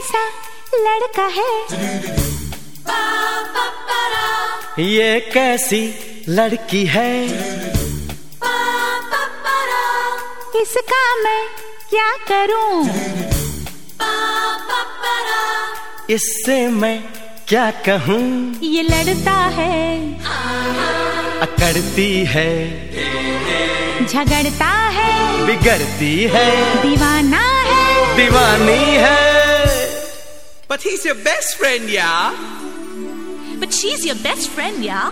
कैसा लड़का है। ये कैसी लड़की है? इसका मैं क्या करूँ? इससे मैं क्या कहूँ? ये लड़ता है। अकड़ती है। झगड़ता है। बिगड़ती है। दीवाना है। दीवानी है। But he's your best friend, yeah? But she's your best friend, yeah?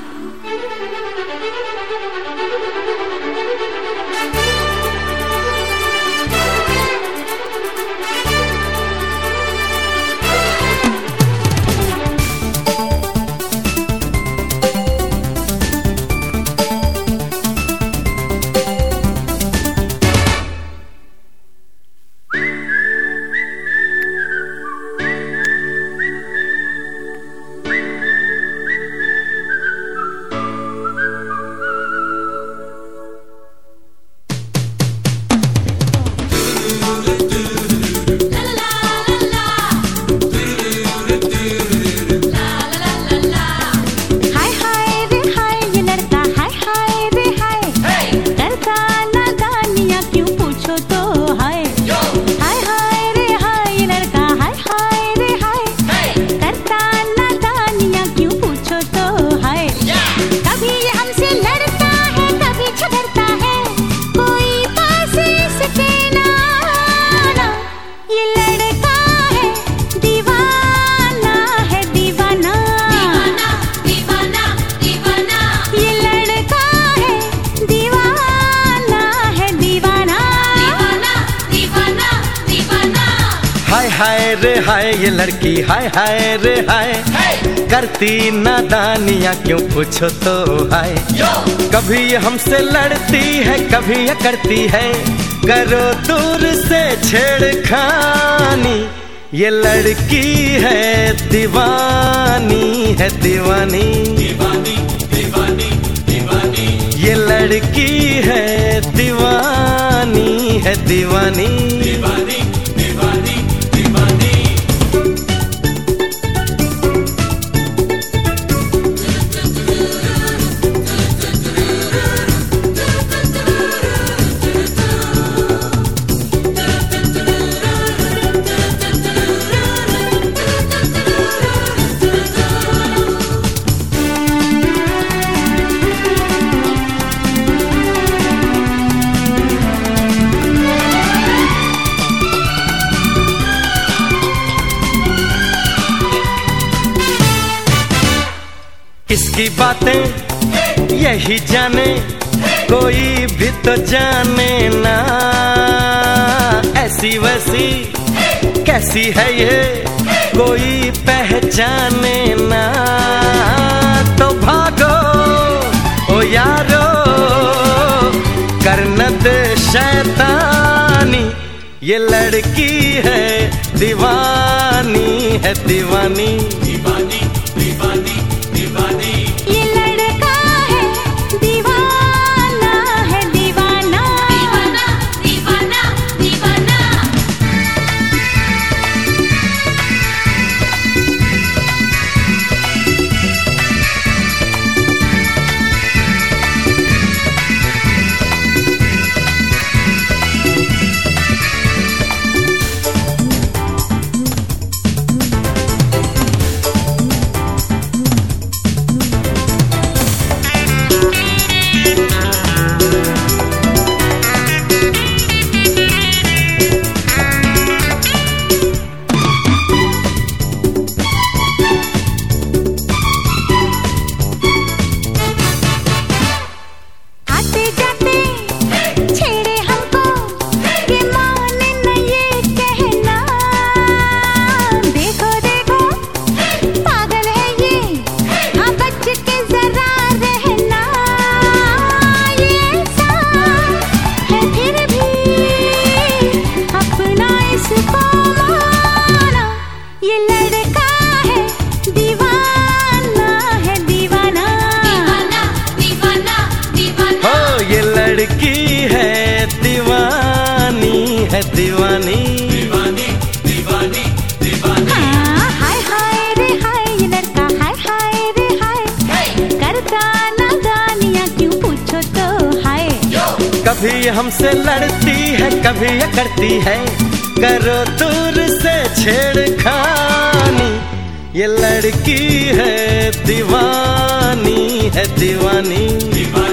हाय रे हाय ये लड़की हाय हाय रे हाय। करती नादानियाँ क्यों पूछो तो हाय। कभी ये हमसे लड़ती है कभी ये करती है। करो दूर से छेड़खानी ये लड़की है दीवानी है दीवानी। ये लड़की है दीवानी है दीवानी। किसकी बातें, यही जाने, कोई भी तो जाने ना। ऐसी वैसी कैसी है ये, कोई पहचाने ना। तो भागो, ओ यारो करनत शैतानी। ये लड़की है, दीवानी है, दीवानी। ये है दीवानी। दीवानी दीवानी हाँ, हाय रे लड़का हाय हाय रे तो, कभी हमसे लड़ती है कभी ये करती है। करो दूर से छेड़खानी। ये लड़की है दीवानी है दीवानी। दीवानी।